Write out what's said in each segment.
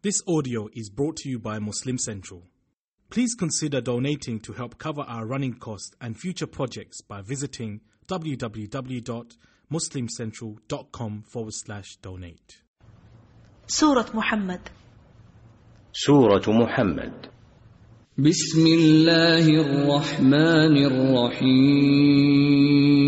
This audio is brought to you by Muslim Central. Please consider donating to help cover our running costs and future projects by visiting www.muslimcentral.com forward slash donate. Surah Muhammad. Surah Muhammad. Bismillahir Rahmanir Rahim.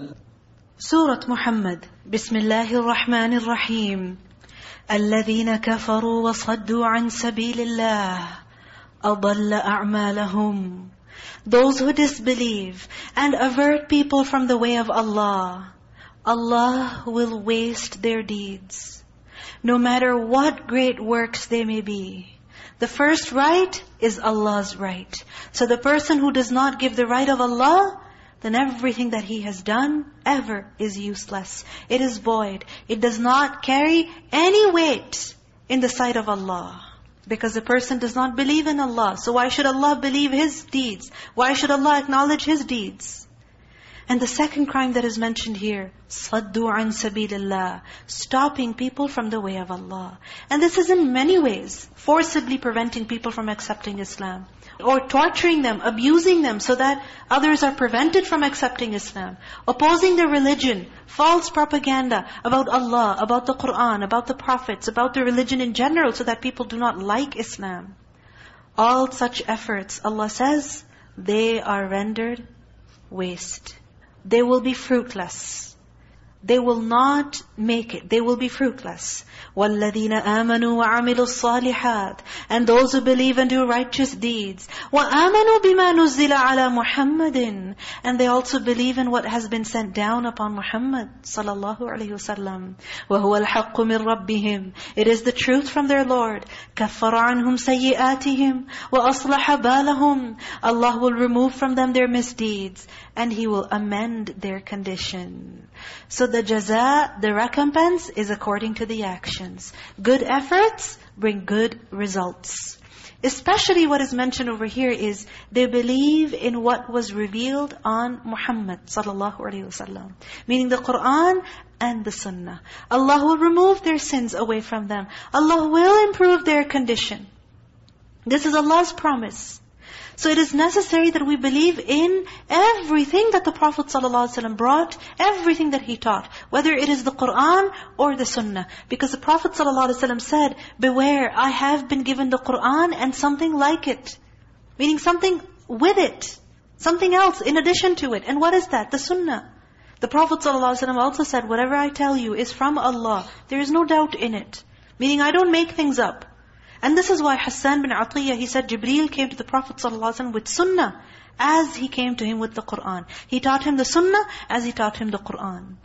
سورة محمد بسم الله الرحمن الرحيم الذين كفروا وصدوا عن سبيل الله أضل أعمالهم Those who disbelieve and avert people from the way of Allah, Allah will waste their deeds. No matter what great works they may be. The first right is Allah's right. So the person who does not give the right of Allah, then everything that he has done ever is useless. It is void. It does not carry any weight in the sight of Allah. Because the person does not believe in Allah. So why should Allah believe His deeds? Why should Allah acknowledge His deeds? And the second crime that is mentioned here, صَدُّوا عَنْ سَبِيلِ اللَّهِ Stopping people from the way of Allah. And this is in many ways, forcibly preventing people from accepting Islam. Or torturing them, abusing them so that others are prevented from accepting Islam. Opposing their religion, false propaganda about Allah, about the Qur'an, about the prophets, about the religion in general so that people do not like Islam. All such efforts, Allah says, they are rendered waste. They will be fruitless They will not make it. They will be fruitless. وَالَّذِينَ آمَنُوا وَعَمِلُوا الصَّالِحَاتِ And those who believe and do righteous deeds. وَآمَنُوا بِمَا نُزِّلَ عَلَى مُحَمَّدٍ And they also believe in what has been sent down upon Muhammad sallallahu alayhi wasallam. وَهُوَ الْحَقُّ مِنْ رَبِّهِمْ It is the truth from their Lord. كَفَّرَ عَنْهُمْ سَيِّئَاتِهِمْ وَأَصْلَحَ بَالَهُمْ Allah will remove from them their misdeeds and He will amend their condition. So the jaza, the recompense, is according to the actions. Good efforts bring good results. Especially what is mentioned over here is they believe in what was revealed on Muhammad sallallahu alaihi wasallam, meaning the Quran and the Sunnah. Allah will remove their sins away from them. Allah will improve their condition. This is Allah's promise. So it is necessary that we believe in everything that the Prophet ﷺ brought, everything that he taught, whether it is the Qur'an or the Sunnah. Because the Prophet ﷺ said, beware, I have been given the Qur'an and something like it. Meaning something with it. Something else in addition to it. And what is that? The Sunnah. The Prophet ﷺ also said, whatever I tell you is from Allah. There is no doubt in it. Meaning I don't make things up. And this is why Hassan bin Atiyah, he said, Jibreel came to the Prophet ﷺ with sunnah as he came to him with the Qur'an. He taught him the sunnah as he taught him the Qur'an.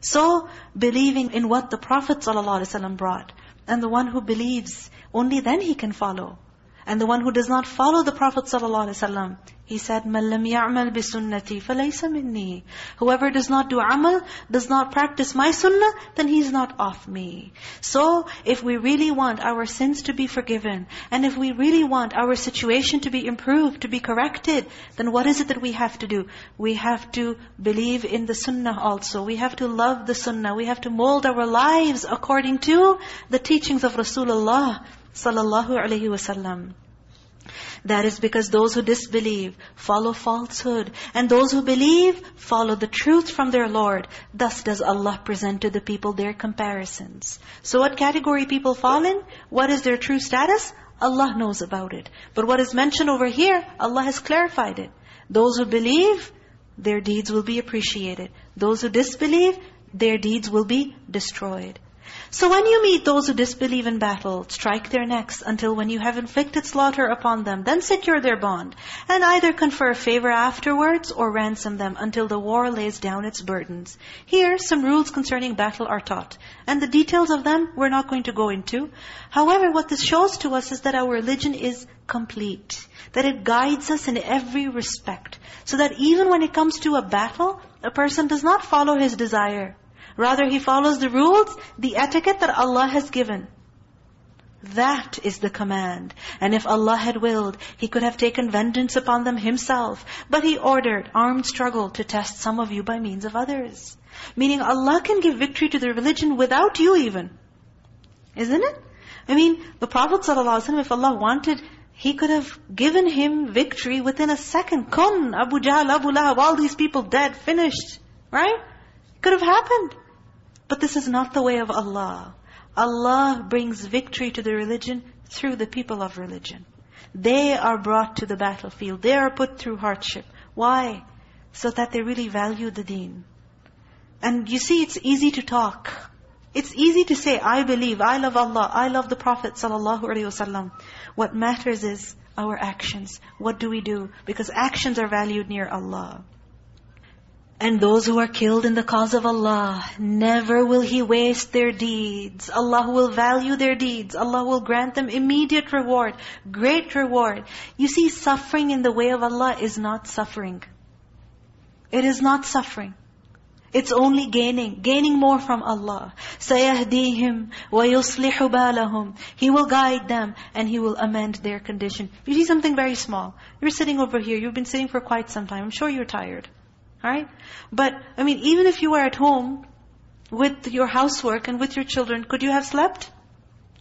So, believing in what the Prophet ﷺ brought. And the one who believes, only then he can follow. And the one who does not follow the Prophet ﷺ, he said, مَنْ لَمْ يَعْمَلْ بِسُنَّتِي فَلَيْسَ مِنِّي Whoever does not do amal, does not practice my sunnah, then he's not of me. So, if we really want our sins to be forgiven, and if we really want our situation to be improved, to be corrected, then what is it that we have to do? We have to believe in the sunnah also. We have to love the sunnah. We have to mold our lives according to the teachings of Rasulullah sallallahu alaihi wasallam. That is because those who disbelieve follow falsehood. And those who believe follow the truth from their Lord. Thus does Allah present to the people their comparisons. So what category people fall in? What is their true status? Allah knows about it. But what is mentioned over here, Allah has clarified it. Those who believe, their deeds will be appreciated. Those who disbelieve, their deeds will be destroyed. So when you meet those who disbelieve in battle, strike their necks until when you have inflicted slaughter upon them, then secure their bond, and either confer favor afterwards or ransom them until the war lays down its burdens. Here, some rules concerning battle are taught, and the details of them we're not going to go into. However, what this shows to us is that our religion is complete, that it guides us in every respect, so that even when it comes to a battle, a person does not follow his desire, Rather, he follows the rules, the etiquette that Allah has given. That is the command. And if Allah had willed, He could have taken vengeance upon them Himself. But He ordered armed struggle to test some of you by means of others. Meaning Allah can give victory to the religion without you even. Isn't it? I mean, the Prophet ﷺ, if Allah wanted, He could have given him victory within a second. Kun, Abu Jahl, Abu Lahab, all these people dead, finished. Right? Could have happened. But this is not the way of Allah. Allah brings victory to the religion through the people of religion. They are brought to the battlefield. They are put through hardship. Why? So that they really value the deen. And you see, it's easy to talk. It's easy to say, I believe, I love Allah, I love the Prophet ﷺ. What matters is our actions. What do we do? Because actions are valued near Allah. And those who are killed in the cause of Allah, never will He waste their deeds. Allah will value their deeds. Allah will grant them immediate reward, great reward. You see, suffering in the way of Allah is not suffering. It is not suffering. It's only gaining, gaining more from Allah. سَيَهْدِيهِمْ وَيُصْلِحُ بَالَهُمْ He will guide them and He will amend their condition. You see something very small. You're sitting over here. You've been sitting for quite some time. I'm sure you're tired. Right? But, I mean, even if you were at home with your housework and with your children, could you have slept?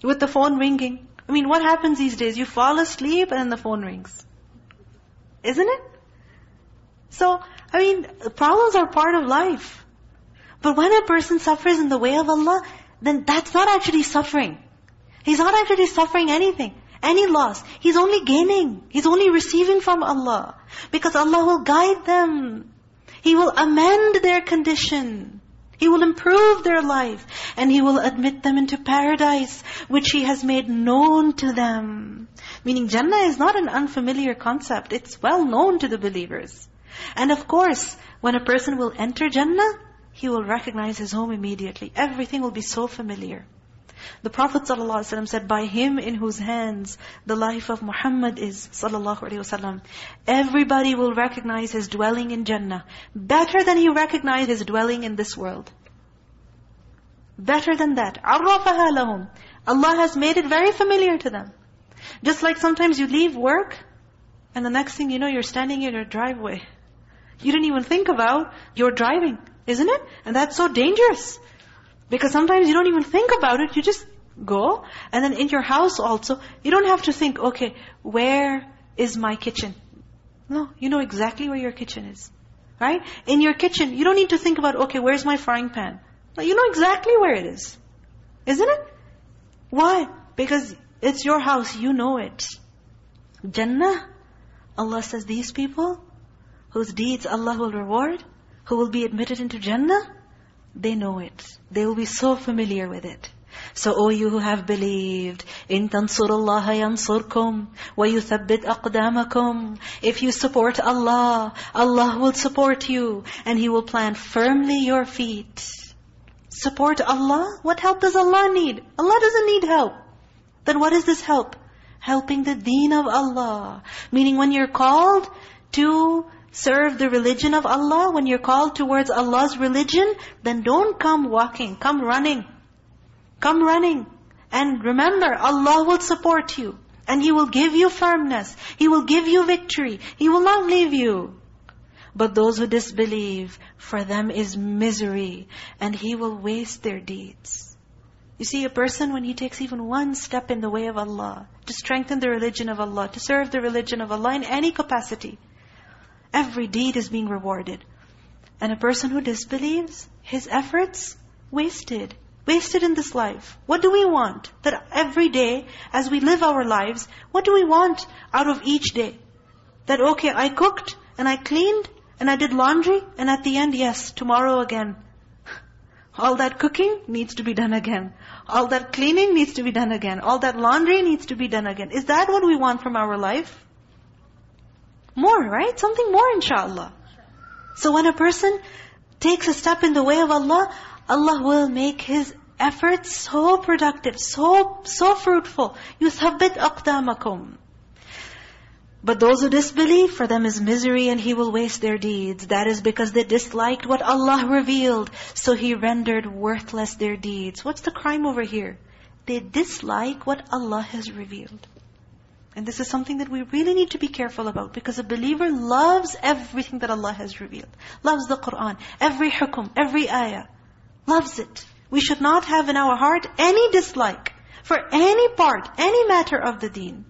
With the phone ringing. I mean, what happens these days? You fall asleep and the phone rings. Isn't it? So, I mean, problems are part of life. But when a person suffers in the way of Allah, then that's not actually suffering. He's not actually suffering anything, any loss. He's only gaining. He's only receiving from Allah. Because Allah will guide them. He will amend their condition. He will improve their life. And He will admit them into paradise, which He has made known to them. Meaning Jannah is not an unfamiliar concept. It's well known to the believers. And of course, when a person will enter Jannah, he will recognize his home immediately. Everything will be so familiar. The Prophet ﷺ said, by him in whose hands the life of Muhammad is, sallallahu everybody will recognize his dwelling in Jannah better than he recognized his dwelling in this world. Better than that. عَرَّفَهَا لَهُمْ Allah has made it very familiar to them. Just like sometimes you leave work, and the next thing you know, you're standing in your driveway. You didn't even think about your driving, isn't it? And that's so dangerous. Because sometimes you don't even think about it, you just go. And then in your house also, you don't have to think, okay, where is my kitchen? No, you know exactly where your kitchen is. Right? In your kitchen, you don't need to think about, okay, where's my frying pan? No, you know exactly where it is. Isn't it? Why? Because it's your house, you know it. Jannah, Allah says these people, whose deeds Allah will reward, who will be admitted into Jannah, they know it. They will be so familiar with it. So, O you who have believed, إِن تَنصُرُ اللَّهَ يَنصُرْكُمْ وَيُثَبِّتْ أَقْدَامَكُمْ If you support Allah, Allah will support you, and He will plant firmly your feet. support Allah? What help does Allah need? Allah doesn't need help. Then what is this help? Helping the deen of Allah. Meaning when you're called to serve the religion of Allah, when you're called towards Allah's religion, then don't come walking, come running. Come running. And remember, Allah will support you. And He will give you firmness. He will give you victory. He will not leave you. But those who disbelieve, for them is misery, and He will waste their deeds. You see, a person when he takes even one step in the way of Allah, to strengthen the religion of Allah, to serve the religion of Allah in any capacity, every deed is being rewarded. And a person who disbelieves, his efforts, wasted. Wasted in this life. What do we want? That every day, as we live our lives, what do we want out of each day? That, okay, I cooked, and I cleaned, and I did laundry, and at the end, yes, tomorrow again. All that cooking needs to be done again. All that cleaning needs to be done again. All that laundry needs to be done again. Is that what we want from our life? More, right? Something more, inshallah. So when a person takes a step in the way of Allah, Allah will make his efforts so productive, so so fruitful. يُثَبِّتْ أَقْدَامَكُمْ But those who disbelieve, for them is misery and He will waste their deeds. That is because they disliked what Allah revealed. So He rendered worthless their deeds. What's the crime over here? They dislike what Allah has revealed. And this is something that we really need to be careful about because a believer loves everything that Allah has revealed. Loves the Qur'an, every hukum, every ayah. Loves it. We should not have in our heart any dislike for any part, any matter of the deen.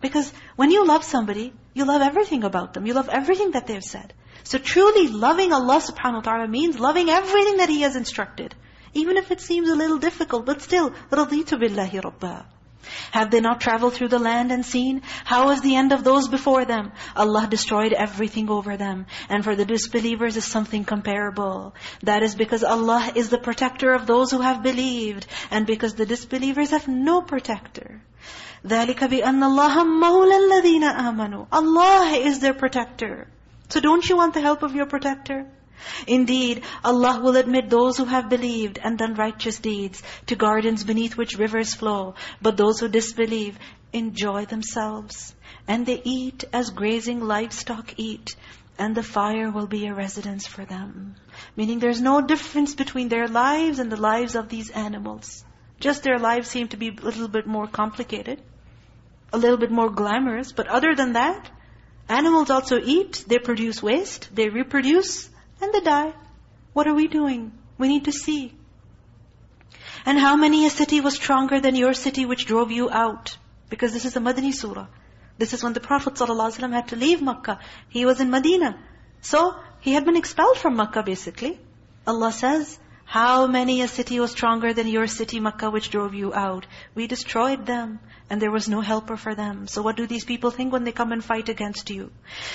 Because when you love somebody, you love everything about them. You love everything that they've said. So truly loving Allah subhanahu wa ta'ala means loving everything that He has instructed. Even if it seems a little difficult, but still, رَضِيتُ بِاللَّهِ رَبَّهِ have they not traveled through the land and seen? How was the end of those before them? Allah destroyed everything over them. And for the disbelievers is something comparable. That is because Allah is the protector of those who have believed. And because the disbelievers have no protector. ذَلِكَ بِأَنَّ اللَّهَ مَوْلَى الَّذِينَ آمَنُوا Allah is their protector. So don't you want the help of your protector? Indeed, Allah will admit those who have believed and done righteous deeds to gardens beneath which rivers flow. But those who disbelieve enjoy themselves. And they eat as grazing livestock eat. And the fire will be a residence for them. Meaning there's no difference between their lives and the lives of these animals. Just their lives seem to be a little bit more complicated. A little bit more glamorous. But other than that, animals also eat. They produce waste. They reproduce and they die. What are we doing? We need to see. And how many a city was stronger than your city which drove you out? Because this is a Madani surah. This is when the Prophet ﷺ had to leave Makkah. He was in Medina. So, he had been expelled from Makkah basically. Allah says, how many a city was stronger than your city, Makkah, which drove you out? We destroyed them, and there was no helper for them. So what do these people think when they come and fight against you?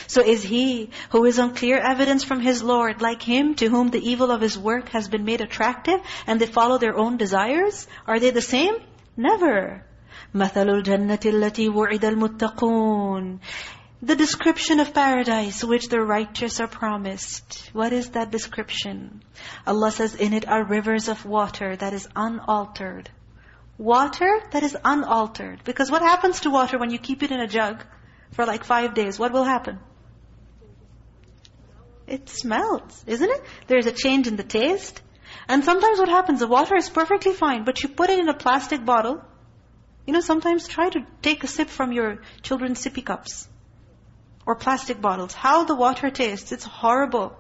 So is he who is on clear evidence from his Lord, like him to whom the evil of his work has been made attractive, and they follow their own desires? Are they the same? Never. مَثَلُ الْجَنَّةِ الَّتِي وُعِدَ الْمُتَّقُونَ the description of paradise which the righteous are promised. What is that description? Allah says, in it are rivers of water that is unaltered. Water that is unaltered. Because what happens to water when you keep it in a jug for like five days? What will happen? It smells, isn't it? There's a change in the taste. And sometimes what happens, the water is perfectly fine, but you put it in a plastic bottle. You know, sometimes try to take a sip from your children's sippy cups or plastic bottles. How the water tastes, it's horrible.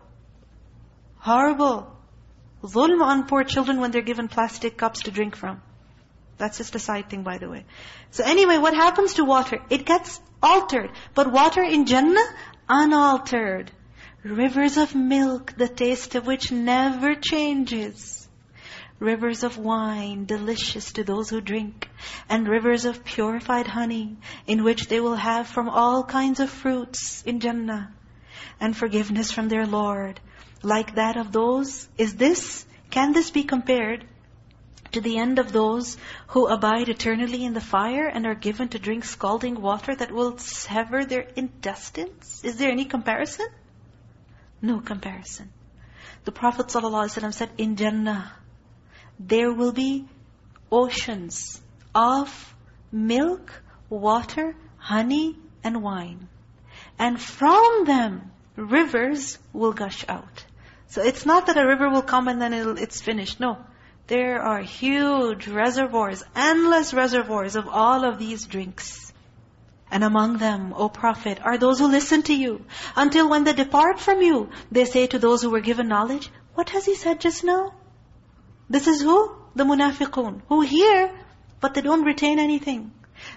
Horrible. Zulm on poor children when they're given plastic cups to drink from. That's just a side thing, by the way. So anyway, what happens to water? It gets altered. But water in Jannah, unaltered. Rivers of milk, the taste of which never changes rivers of wine, delicious to those who drink, and rivers of purified honey, in which they will have from all kinds of fruits in Jannah, and forgiveness from their Lord, like that of those. Is this, can this be compared to the end of those who abide eternally in the fire and are given to drink scalding water that will sever their intestines? Is there any comparison? No comparison. The Prophet ﷺ said, in Jannah, there will be oceans of milk, water, honey, and wine. And from them, rivers will gush out. So it's not that a river will come and then it's finished. No. There are huge reservoirs, endless reservoirs of all of these drinks. And among them, O Prophet, are those who listen to you. Until when they depart from you, they say to those who were given knowledge, What has he said just now? This is who? The munafiqun. Who hear, but they don't retain anything.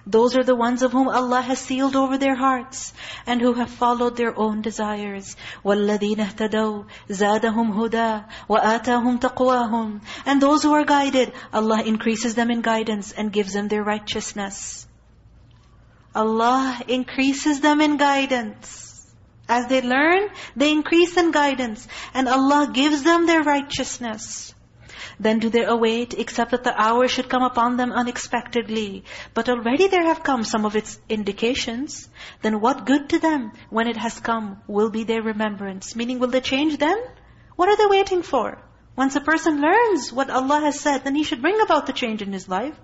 Those are the ones of whom Allah has sealed over their hearts and who have followed their own desires. وَالَّذِينَ اهْتَدَوْا زَادَهُمْ هُدَى وَآتَاهُمْ تَقْوَاهُمْ And those who are guided, Allah increases them in guidance and gives them their righteousness. Allah increases them in guidance. As they learn, they increase in guidance. And Allah gives them their righteousness. Then do they await, except that the hour should come upon them unexpectedly. But already there have come some of its indications. Then what good to them when it has come will be their remembrance. Meaning, will they change then? What are they waiting for? Once a person learns what Allah has said, then he should bring about the change in his life.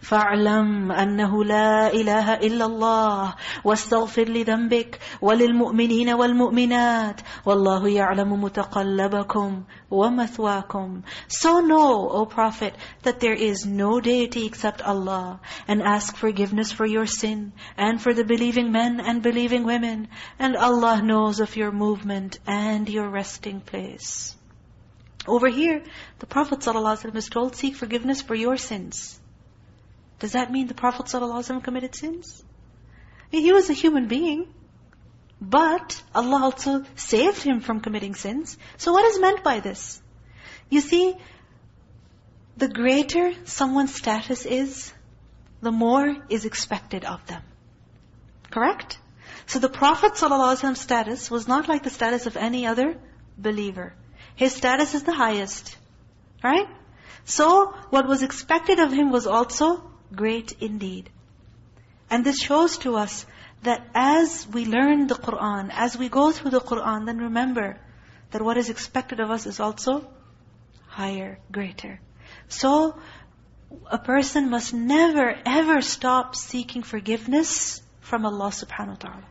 فاعلم أنه لا إله إلا الله واستغفر لذنبك وللمؤمنين والمؤمنات والله يعلم متقلبكم ومثواكم So know, O Prophet, that there is no deity except Allah and ask forgiveness for your sin and for the believing men and believing women and Allah knows of your movement and your resting place. Over here, the Prophet ﷺ is told, seek forgiveness for your sins. Does that mean the Prophet ﷺ committed sins? He was a human being. But Allah also saved him from committing sins. So what is meant by this? You see, the greater someone's status is, the more is expected of them. Correct? So the Prophet ﷺ status was not like the status of any other believer. His status is the highest. Right? So, what was expected of him was also great indeed. And this shows to us that as we learn the Qur'an, as we go through the Qur'an, then remember that what is expected of us is also higher, greater. So, a person must never ever stop seeking forgiveness from Allah subhanahu wa ta'ala.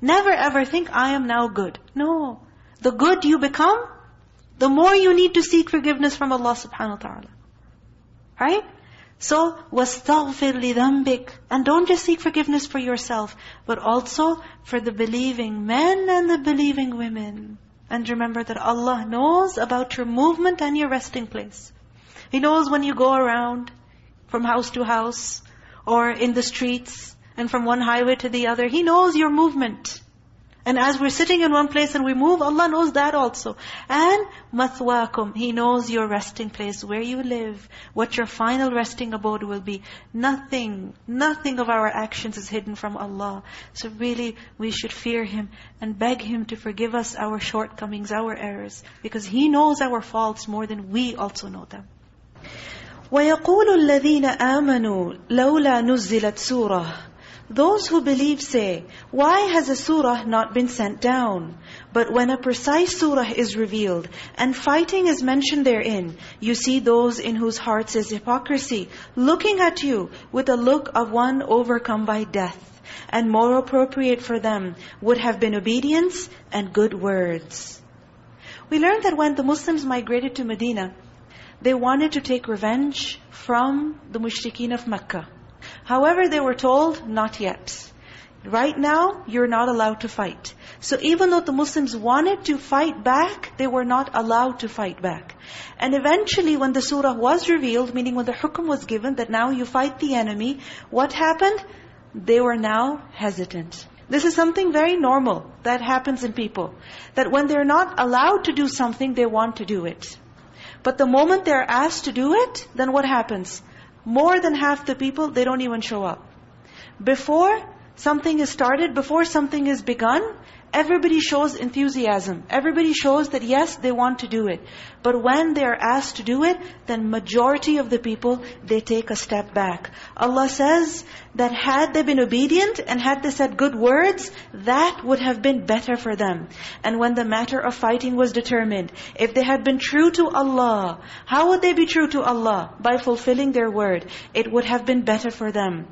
Never ever think, I am now good. No. The good you become, the more you need to seek forgiveness from Allah subhanahu wa ta'ala. Right? So, وَاسْتَغْفِرْ لِذَنْبِكَ And don't just seek forgiveness for yourself, but also for the believing men and the believing women. And remember that Allah knows about your movement and your resting place. He knows when you go around from house to house, or in the streets, and from one highway to the other. He knows your movement. And as we're sitting in one place and we move, Allah knows that also. And mathwakum, He knows your resting place, where you live, what your final resting abode will be. Nothing, nothing of our actions is hidden from Allah. So really, we should fear Him and beg Him to forgive us our shortcomings, our errors. Because He knows our faults more than we also know them. وَيَقُولُ الَّذِينَ آمَنُوا لَوْلَا نُزِّلَتْ سُورَةٌ those who believe say, why has a surah not been sent down? But when a precise surah is revealed and fighting is mentioned therein, you see those in whose hearts is hypocrisy, looking at you with a look of one overcome by death. And more appropriate for them would have been obedience and good words. We learned that when the Muslims migrated to Medina, they wanted to take revenge from the mushrikeen of Mecca. However, they were told, not yet. Right now, you're not allowed to fight. So even though the Muslims wanted to fight back, they were not allowed to fight back. And eventually when the surah was revealed, meaning when the hukum was given that now you fight the enemy, what happened? They were now hesitant. This is something very normal that happens in people. That when they're not allowed to do something, they want to do it. But the moment they're asked to do it, then what happens? More than half the people, they don't even show up. Before something is started, before something is begun, everybody shows enthusiasm. Everybody shows that yes, they want to do it. But when they are asked to do it, then majority of the people, they take a step back. Allah says that had they been obedient and had they said good words, that would have been better for them. And when the matter of fighting was determined, if they had been true to Allah, how would they be true to Allah? By fulfilling their word. It would have been better for them.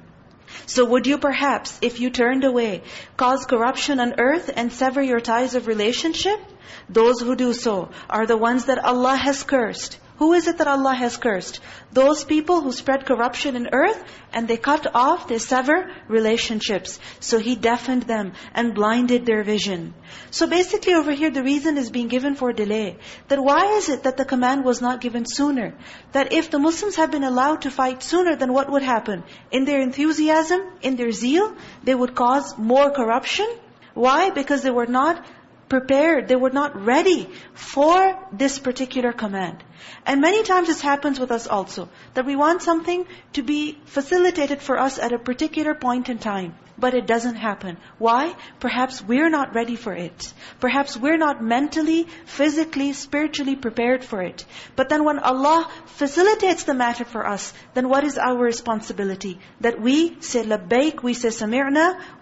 So would you perhaps, if you turned away, cause corruption on earth and sever your ties of relationship? Those who do so are the ones that Allah has cursed. Who is it that Allah has cursed? Those people who spread corruption in earth and they cut off, they sever relationships. So He deafened them and blinded their vision. So basically over here the reason is being given for delay. That why is it that the command was not given sooner? That if the Muslims had been allowed to fight sooner, then what would happen? In their enthusiasm, in their zeal, they would cause more corruption. Why? Because they were not prepared. They were not ready for this particular command. And many times this happens with us also. That we want something to be facilitated for us at a particular point in time. But it doesn't happen. Why? Perhaps we're not ready for it. Perhaps we're not mentally, physically, spiritually prepared for it. But then when Allah facilitates the matter for us, then what is our responsibility? That we say labbaik, we say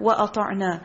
wa ata'na.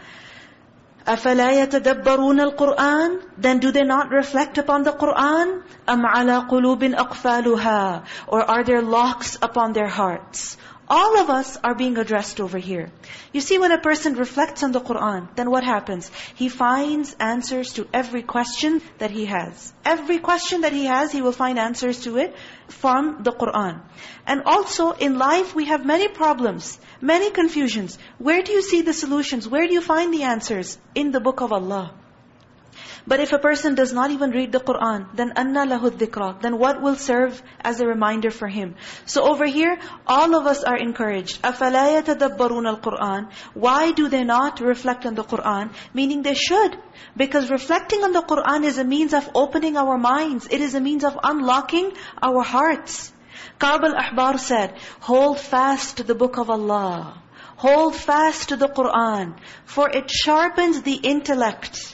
أَفَلَا يَتَدَبَّرُونَ الْقُرْآنِ Then do they not reflect upon the Qur'an? أَمْ عَلَىٰ قُلُوبٍ أَقْفَالُهَا Or are there locks upon their hearts? All of us are being addressed over here. You see, when a person reflects on the Qur'an, then what happens? He finds answers to every question that he has. Every question that he has, he will find answers to it from the Qur'an. And also, in life, we have many problems, many confusions. Where do you see the solutions? Where do you find the answers? In the book of Allah. But if a person does not even read the Qur'an, then anna lahu dhikra. Then what will serve as a reminder for him? So over here, all of us are encouraged. أَفَلَا يَتَدَبَّرُونَ الْقُرْآنِ Why do they not reflect on the Qur'an? Meaning they should. Because reflecting on the Qur'an is a means of opening our minds. It is a means of unlocking our hearts. Ka'b al-Ahbar said, Hold fast to the book of Allah. Hold fast to the Qur'an. For it sharpens the intellect.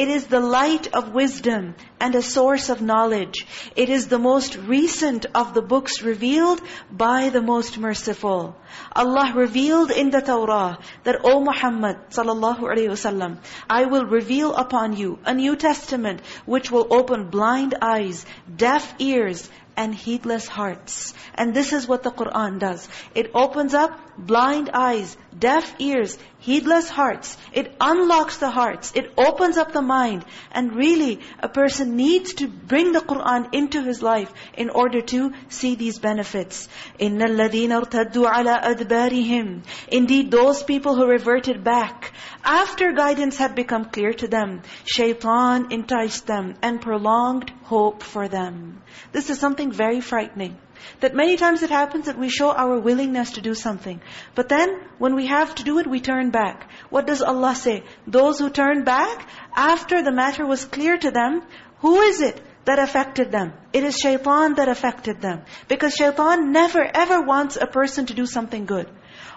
It is the light of wisdom and a source of knowledge. It is the most recent of the books revealed by the most merciful. Allah revealed in the Torah that, O Muhammad sallallahu alaihi wasallam, I will reveal upon you a New Testament which will open blind eyes, deaf ears, and heedless hearts. And this is what the Qur'an does. It opens up blind eyes, deaf ears, heedless hearts. It unlocks the hearts. It opens up the mind. And really, a person needs to bring the Qur'an into his life in order to see these benefits. إِنَّ الَّذِينَ ارْتَدُّوا عَلَىٰ أَدْبَارِهِمْ Indeed, those people who reverted back, after guidance had become clear to them, shaitan enticed them and prolonged hope for them. This is something very frightening. That many times it happens that we show our willingness to do something. But then, when we have to do it, we turn back. What does Allah say? Those who turn back, after the matter was clear to them, who is it that affected them? It is shaitan that affected them. Because shaitan never ever wants a person to do something good.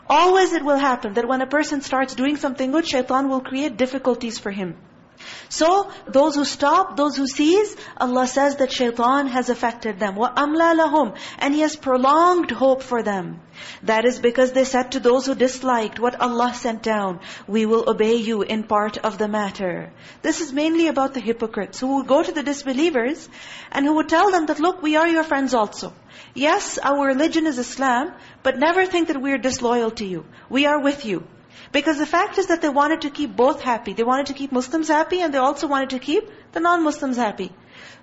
Always it will happen that when a person starts doing something good, shaitan will create difficulties for him. So, those who stop, those who cease, Allah says that shaitan has affected them. وَأَمْلَى لَهُمْ And He has prolonged hope for them. That is because they said to those who disliked what Allah sent down, we will obey you in part of the matter. This is mainly about the hypocrites who would go to the disbelievers and who would tell them that, look, we are your friends also. Yes, our religion is Islam, but never think that we are disloyal to you. We are with you. Because the fact is that they wanted to keep both happy. They wanted to keep Muslims happy and they also wanted to keep the non-Muslims happy.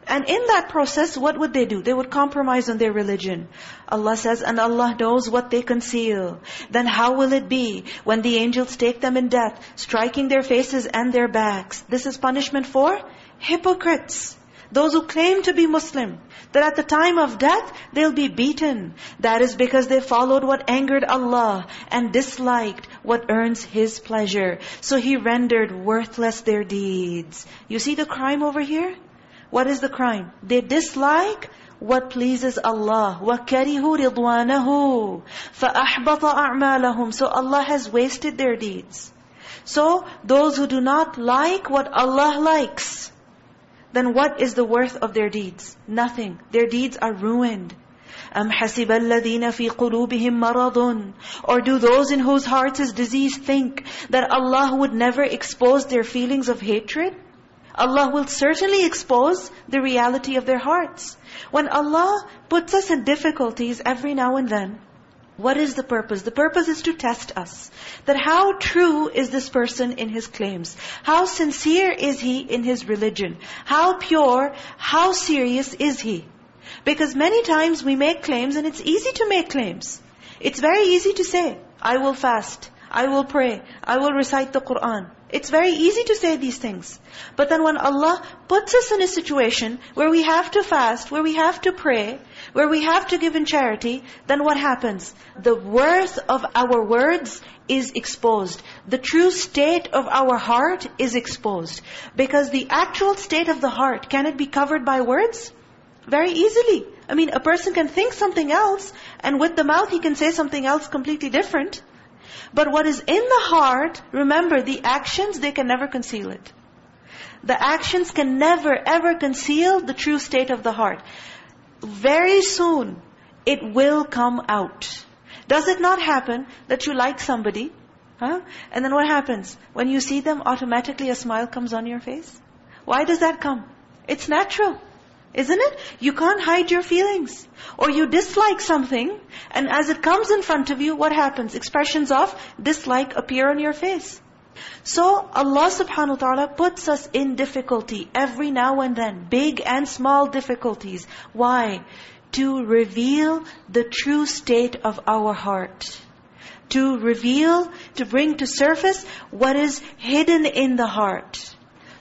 And in that process, what would they do? They would compromise on their religion. Allah says, and Allah knows what they conceal. Then how will it be when the angels take them in death, striking their faces and their backs? This is punishment for hypocrites. Those who claim to be Muslim, that at the time of death, they'll be beaten. That is because they followed what angered Allah and disliked what earns His pleasure. So He rendered worthless their deeds. You see the crime over here? What is the crime? They dislike what pleases Allah. وَكَرِهُ رِضْوَانَهُ فَأَحْبَطَ أَعْمَالَهُمْ So Allah has wasted their deeds. So, those who do not like what Allah likes, then what is the worth of their deeds? Nothing. Their deeds are ruined. أَمْ حَسِبَ الَّذِينَ فِي قُلُوبِهِمْ مَرَضٌ Or do those in whose hearts is disease think that Allah would never expose their feelings of hatred? Allah will certainly expose the reality of their hearts. When Allah puts us in difficulties every now and then, what is the purpose? The purpose is to test us. That how true is this person in his claims? How sincere is he in his religion? How pure, how serious is he? Because many times we make claims and it's easy to make claims. It's very easy to say, I will fast, I will pray, I will recite the Qur'an. It's very easy to say these things. But then when Allah puts us in a situation where we have to fast, where we have to pray, where we have to give in charity, then what happens? The worth of our words is exposed. The true state of our heart is exposed. Because the actual state of the heart, can it be covered by words? Very easily. I mean, a person can think something else, and with the mouth he can say something else completely different. But what is in the heart, remember, the actions, they can never conceal it. The actions can never, ever conceal the true state of the heart. Very soon, it will come out. Does it not happen that you like somebody, huh? and then what happens? When you see them, automatically a smile comes on your face. Why does that come? It's natural. Isn't it? You can't hide your feelings. Or you dislike something, and as it comes in front of you, what happens? Expressions of dislike appear on your face. So Allah subhanahu wa ta'ala puts us in difficulty every now and then. Big and small difficulties. Why? To reveal the true state of our heart. To reveal, to bring to surface what is hidden in the heart.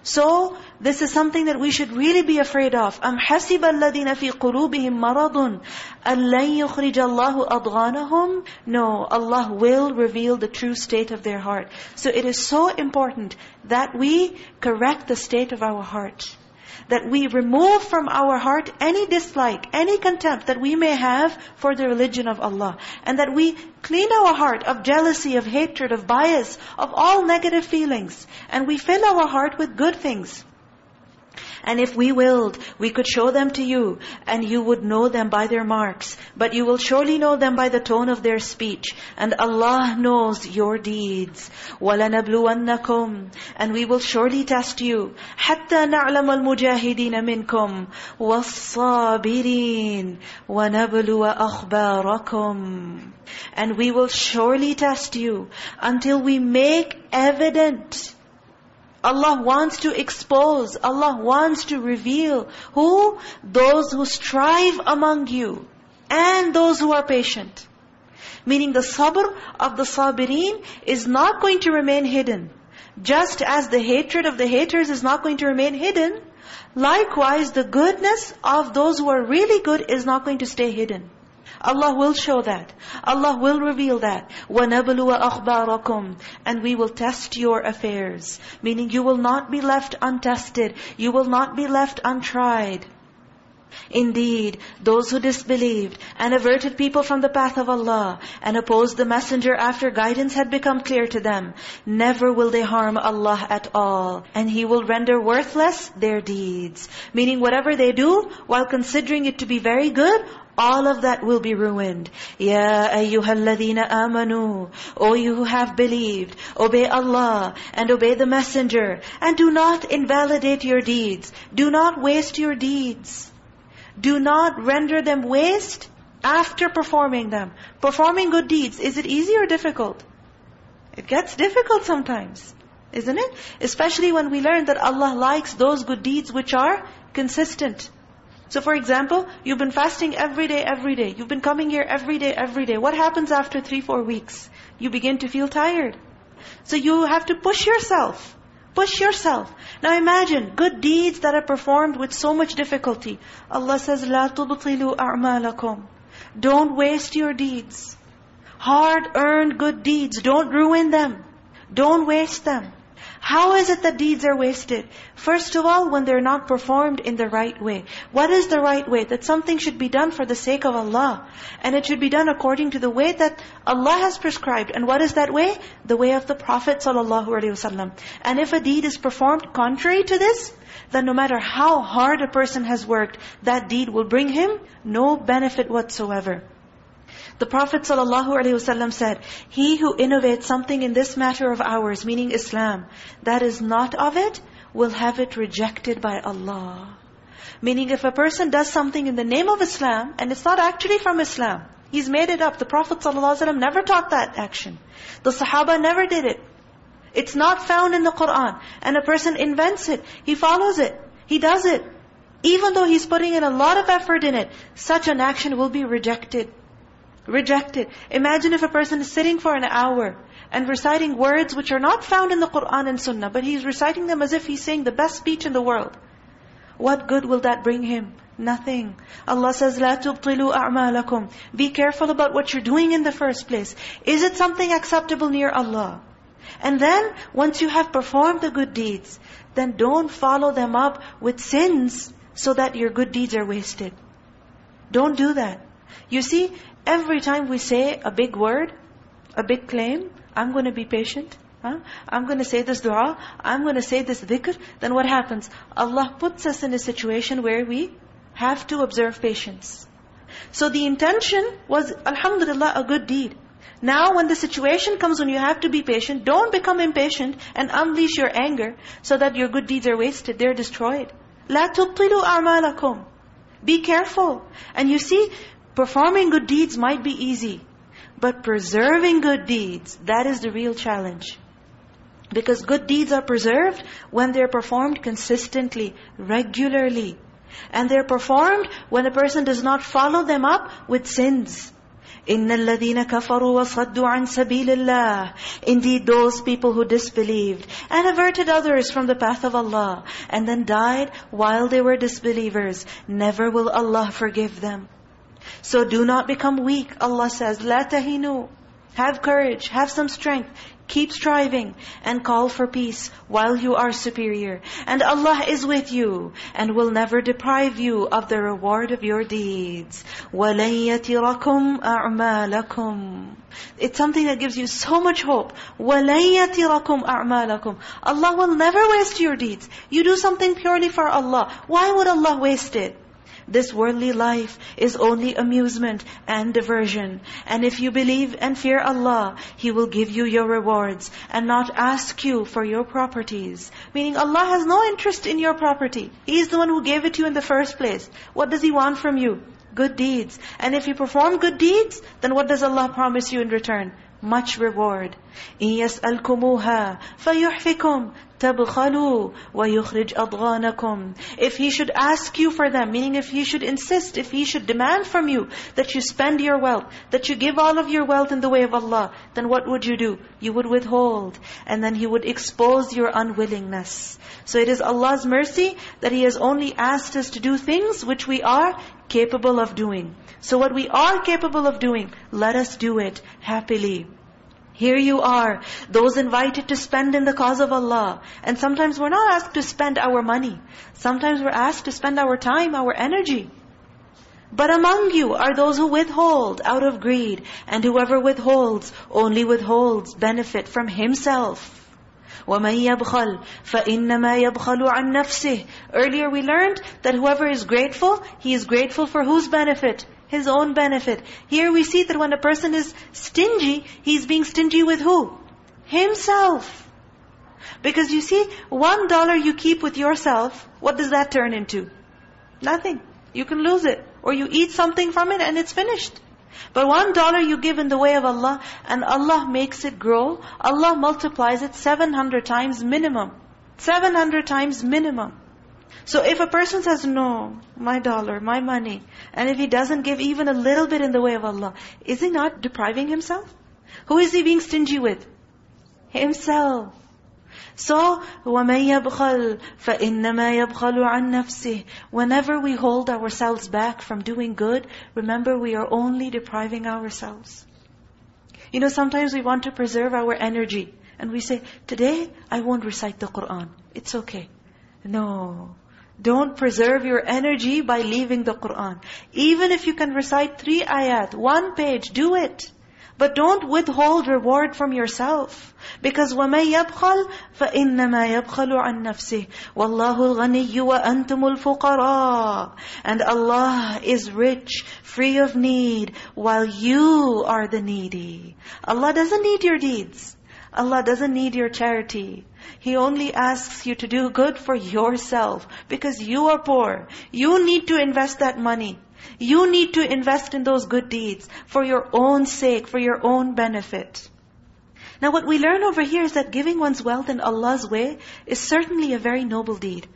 So, this is something that we should really be afraid of. أَمْ حَسِبَ الَّذِينَ فِي قُلُوبِهِمْ مَرَضٌ أَلَّنْ يُخْرِجَ اللَّهُ أَضْغَانَهُمْ No, Allah will reveal the true state of their heart. So it is so important that we correct the state of our heart. That we remove from our heart any dislike, any contempt that we may have for the religion of Allah. And that we clean our heart of jealousy, of hatred, of bias, of all negative feelings. And we fill our heart with good things. And if we willed, we could show them to you, and you would know them by their marks. But you will surely know them by the tone of their speech. And Allah knows your deeds. وَلَنَبْلُوَنَّكُمْ And we will surely test you. حَتَّى نَعْلَمَ الْمُجَاهِدِينَ مِنْكُمْ وَالصَّابِرِينَ وَنَبْلُوَ أَخْبَارَكُمْ And we will surely test you until we make evident Allah wants to expose, Allah wants to reveal. Who? Those who strive among you and those who are patient. Meaning the sabr of the sabirin is not going to remain hidden. Just as the hatred of the haters is not going to remain hidden, likewise the goodness of those who are really good is not going to stay hidden. Allah will show that. Allah will reveal that. وَنَبْلُوَ أَخْبَارَكُمْ And we will test your affairs. Meaning you will not be left untested. You will not be left untried. Indeed, those who disbelieved and averted people from the path of Allah and opposed the messenger after guidance had become clear to them, never will they harm Allah at all. And He will render worthless their deeds. Meaning whatever they do, while considering it to be very good, all of that will be ruined. Ya ayyuhalladhina amanu. O you who have believed, obey Allah and obey the messenger. And do not invalidate your deeds. Do not waste your deeds. Do not render them waste after performing them. Performing good deeds, is it easy or difficult? It gets difficult sometimes. Isn't it? Especially when we learn that Allah likes those good deeds which are consistent. So for example, you've been fasting every day, every day. You've been coming here every day, every day. What happens after three, four weeks? You begin to feel tired. So you have to push yourself. Push yourself. Now imagine, good deeds that are performed with so much difficulty. Allah says, لَا تُبْطِلُوا أَعْمَالَكُمْ Don't waste your deeds. Hard-earned good deeds, don't ruin them. Don't waste them. How is it that deeds are wasted? First of all, when they're not performed in the right way. What is the right way? That something should be done for the sake of Allah. And it should be done according to the way that Allah has prescribed. And what is that way? The way of the Prophet ﷺ. And if a deed is performed contrary to this, then no matter how hard a person has worked, that deed will bring him no benefit whatsoever. The Prophet ﷺ said, He who innovates something in this matter of ours, meaning Islam, that is not of it, will have it rejected by Allah. Meaning if a person does something in the name of Islam, and it's not actually from Islam, he's made it up. The Prophet ﷺ never taught that action. The Sahaba never did it. It's not found in the Qur'an. And a person invents it. He follows it. He does it. Even though he's putting in a lot of effort in it, such an action will be rejected. Rejected. Imagine if a person is sitting for an hour and reciting words which are not found in the Qur'an and Sunnah, but he's reciting them as if he's saying the best speech in the world. What good will that bring him? Nothing. Allah says, لَا تُبْطِلُوا أَعْمَالَكُمْ Be careful about what you're doing in the first place. Is it something acceptable near Allah? And then, once you have performed the good deeds, then don't follow them up with sins so that your good deeds are wasted. Don't do that. You see, every time we say a big word, a big claim, I'm going to be patient, huh? I'm going to say this dua, I'm going to say this dhikr, then what happens? Allah puts us in a situation where we have to observe patience. So the intention was, alhamdulillah, a good deed. Now when the situation comes when you have to be patient, don't become impatient and unleash your anger so that your good deeds are wasted, they're destroyed. لَا تُبْطِلُوا أَعْمَالَكُمْ Be careful. And you see, performing good deeds might be easy. But preserving good deeds, that is the real challenge. Because good deeds are preserved when they're performed consistently, regularly. And they're performed when a person does not follow them up with sins. إِنَّ الَّذِينَ كَفَرُوا وَصَدُّوا عَنْ سَبِيلِ اللَّهِ Indeed, those people who disbelieved and averted others from the path of Allah and then died while they were disbelievers, never will Allah forgive them. So do not become weak. Allah says, لَا تَهِنُوا Have courage, have some strength. Keep striving and call for peace while you are superior. And Allah is with you and will never deprive you of the reward of your deeds. وَلَنْ يَتِرَكُمْ أَعْمَالَكُمْ It's something that gives you so much hope. وَلَنْ يَتِرَكُمْ أَعْمَالَكُمْ Allah will never waste your deeds. You do something purely for Allah. Why would Allah waste it? This worldly life is only amusement and diversion. And if you believe and fear Allah, He will give you your rewards and not ask you for your properties. Meaning Allah has no interest in your property. He is the one who gave it to you in the first place. What does He want from you? Good deeds. And if you perform good deeds, then what does Allah promise you in return? much reward. إِن يَسْأَلْكُمُوهَا فَيُحْفِكُمْ تَبْخَلُوا وَيُخْرِجْ أَضْغَانَكُمْ If He should ask you for them, meaning if He should insist, if He should demand from you that you spend your wealth, that you give all of your wealth in the way of Allah, then what would you do? You would withhold. And then He would expose your unwillingness. So it is Allah's mercy that He has only asked us to do things which we are capable of doing. So what we are capable of doing, let us do it happily. Here you are, those invited to spend in the cause of Allah. And sometimes we're not asked to spend our money. Sometimes we're asked to spend our time, our energy. But among you are those who withhold out of greed. And whoever withholds, only withholds benefit from himself. وَمَنْ يَبْخَلْ فَإِنَّمَا يَبْخَلُ عَنْ نَفْسِهِ Earlier we learned that whoever is grateful, he is grateful for whose benefit? His own benefit. Here we see that when a person is stingy, he's being stingy with who? Himself. Because you see, one dollar you keep with yourself, what does that turn into? Nothing. You can lose it. Or you eat something from it and it's finished. But one dollar you give in the way of Allah, and Allah makes it grow, Allah multiplies it 700 times minimum. 700 times minimum. So if a person says, no, my dollar, my money, and if he doesn't give even a little bit in the way of Allah, is he not depriving himself? Who is he being stingy with? Himself. So, وَمَن يَبْخَلْ فَإِنَّمَا يَبْخَلُ عَن نَفْسِهِ Whenever we hold ourselves back from doing good, remember we are only depriving ourselves. You know, sometimes we want to preserve our energy. And we say, today I won't recite the Qur'an. It's okay. No. Don't preserve your energy by leaving the Qur'an. Even if you can recite three ayat, one page, do it. But don't withhold reward from yourself. Because وَمَن يَبْخَلْ فَإِنَّمَا يَبْخَلُ عَن نَفْسِهِ وَاللَّهُ الْغَنِيُّ وَأَنْتُمُ الْفُقَرَاءُ And Allah is rich, free of need, while you are the needy. Allah doesn't need your deeds. Allah doesn't need your charity. He only asks you to do good for yourself because you are poor. You need to invest that money. You need to invest in those good deeds for your own sake, for your own benefit. Now what we learn over here is that giving one's wealth in Allah's way is certainly a very noble deed.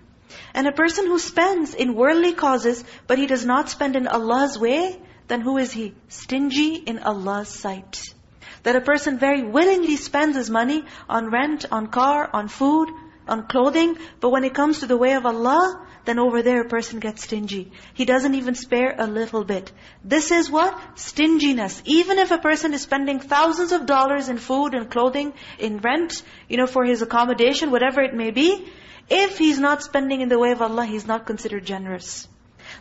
And a person who spends in worldly causes, but he does not spend in Allah's way, then who is he? Stingy in Allah's sight. That a person very willingly spends his money on rent, on car, on food, on clothing, but when it comes to the way of Allah, then over there a person gets stingy. He doesn't even spare a little bit. This is what? Stinginess. Even if a person is spending thousands of dollars in food and clothing, in rent, you know, for his accommodation, whatever it may be, if he's not spending in the way of Allah, he's not considered generous.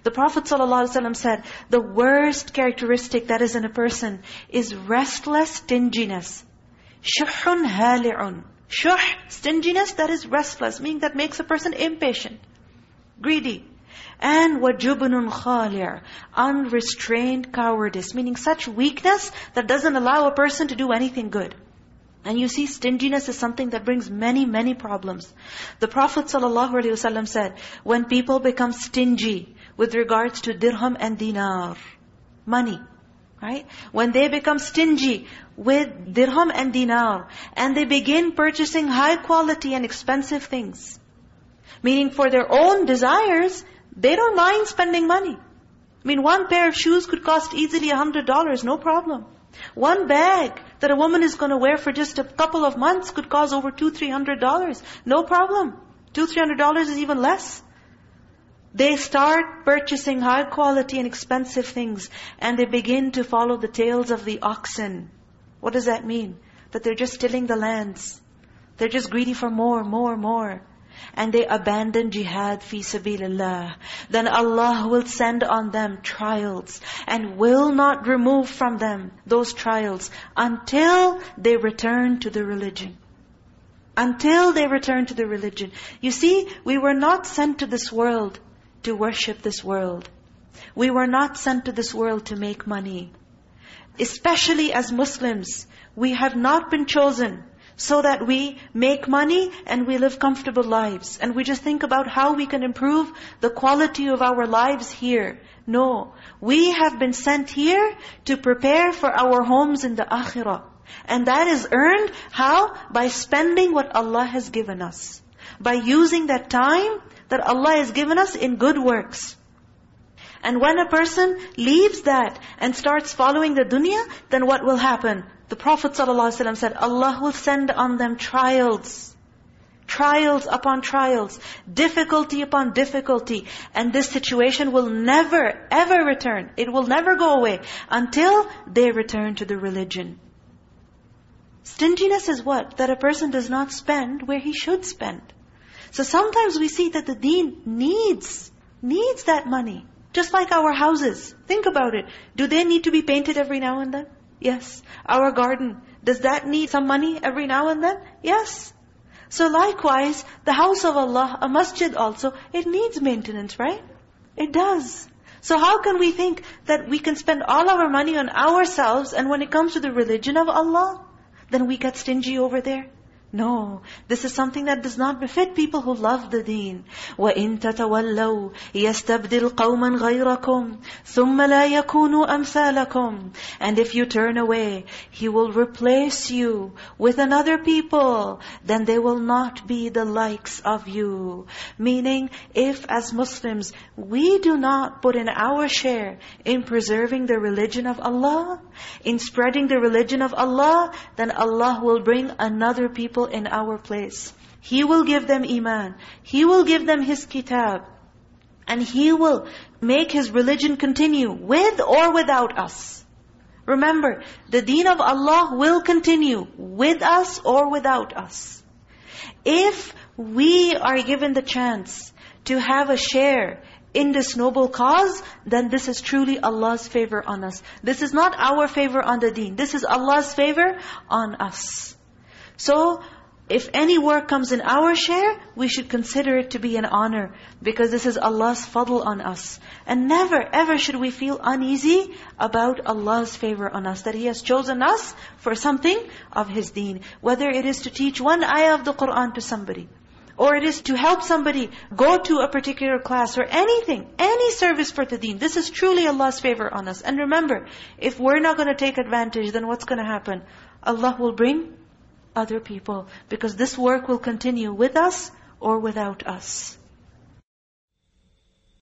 The Prophet ﷺ said, the worst characteristic that is in a person is restless stinginess. شُحٌ هَالِعٌ Shuh, stinginess, that is restless, meaning that makes a person impatient greedy. And وَجُبْنٌ خَالِعٌ Unrestrained cowardice, meaning such weakness that doesn't allow a person to do anything good. And you see, stinginess is something that brings many, many problems. The Prophet ﷺ said, when people become stingy with regards to dirham and dinar, money, right? When they become stingy with dirham and dinar, and they begin purchasing high quality and expensive things, Meaning for their own desires, they don't mind spending money. I mean, one pair of shoes could cost easily a $100, no problem. One bag that a woman is going to wear for just a couple of months could cost over two, three hundred dollars. No problem. Two, three hundred dollars is even less. They start purchasing high quality and expensive things and they begin to follow the tails of the oxen. What does that mean? That they're just tilling the lands. They're just greedy for more, more, more and they abandon jihad fi sabilillah, then Allah will send on them trials and will not remove from them those trials until they return to the religion. Until they return to the religion. You see, we were not sent to this world to worship this world. We were not sent to this world to make money. Especially as Muslims, we have not been chosen so that we make money and we live comfortable lives. And we just think about how we can improve the quality of our lives here. No. We have been sent here to prepare for our homes in the akhirah. And that is earned, how? By spending what Allah has given us. By using that time that Allah has given us in good works. And when a person leaves that and starts following the dunya, then what will happen? The Prophet ﷺ said, Allah will send on them trials. Trials upon trials. Difficulty upon difficulty. And this situation will never, ever return. It will never go away until they return to the religion. Stinginess is what? That a person does not spend where he should spend. So sometimes we see that the deen needs, needs that money. Just like our houses. Think about it. Do they need to be painted every now and then? Yes. Our garden, does that need some money every now and then? Yes. So likewise, the house of Allah, a masjid also, it needs maintenance, right? It does. So how can we think that we can spend all our money on ourselves and when it comes to the religion of Allah, then we get stingy over there? No, this is something that does not befit people who love the deen. وَإِن تَتَوَلَّوْا يَسْتَبْدِلْ قَوْمًا غَيْرَكُمْ ثُمَّ لَا يَكُونُوا أَمْثَالَكُمْ And if you turn away, He will replace you with another people. Then they will not be the likes of you. Meaning, if as Muslims, we do not put in our share in preserving the religion of Allah, in spreading the religion of Allah, then Allah will bring another people people in our place. He will give them iman. He will give them His kitab. And He will make His religion continue with or without us. Remember, the deen of Allah will continue with us or without us. If we are given the chance to have a share in this noble cause, then this is truly Allah's favor on us. This is not our favor on the deen. This is Allah's favor on us. So, if any work comes in our share, we should consider it to be an honor. Because this is Allah's fadl on us. And never, ever should we feel uneasy about Allah's favor on us. That He has chosen us for something of His deen. Whether it is to teach one ayah of the Qur'an to somebody. Or it is to help somebody go to a particular class or anything, any service for the deen. This is truly Allah's favor on us. And remember, if we're not going to take advantage, then what's going to happen? Allah will bring other people. Because this work will continue with us or without us.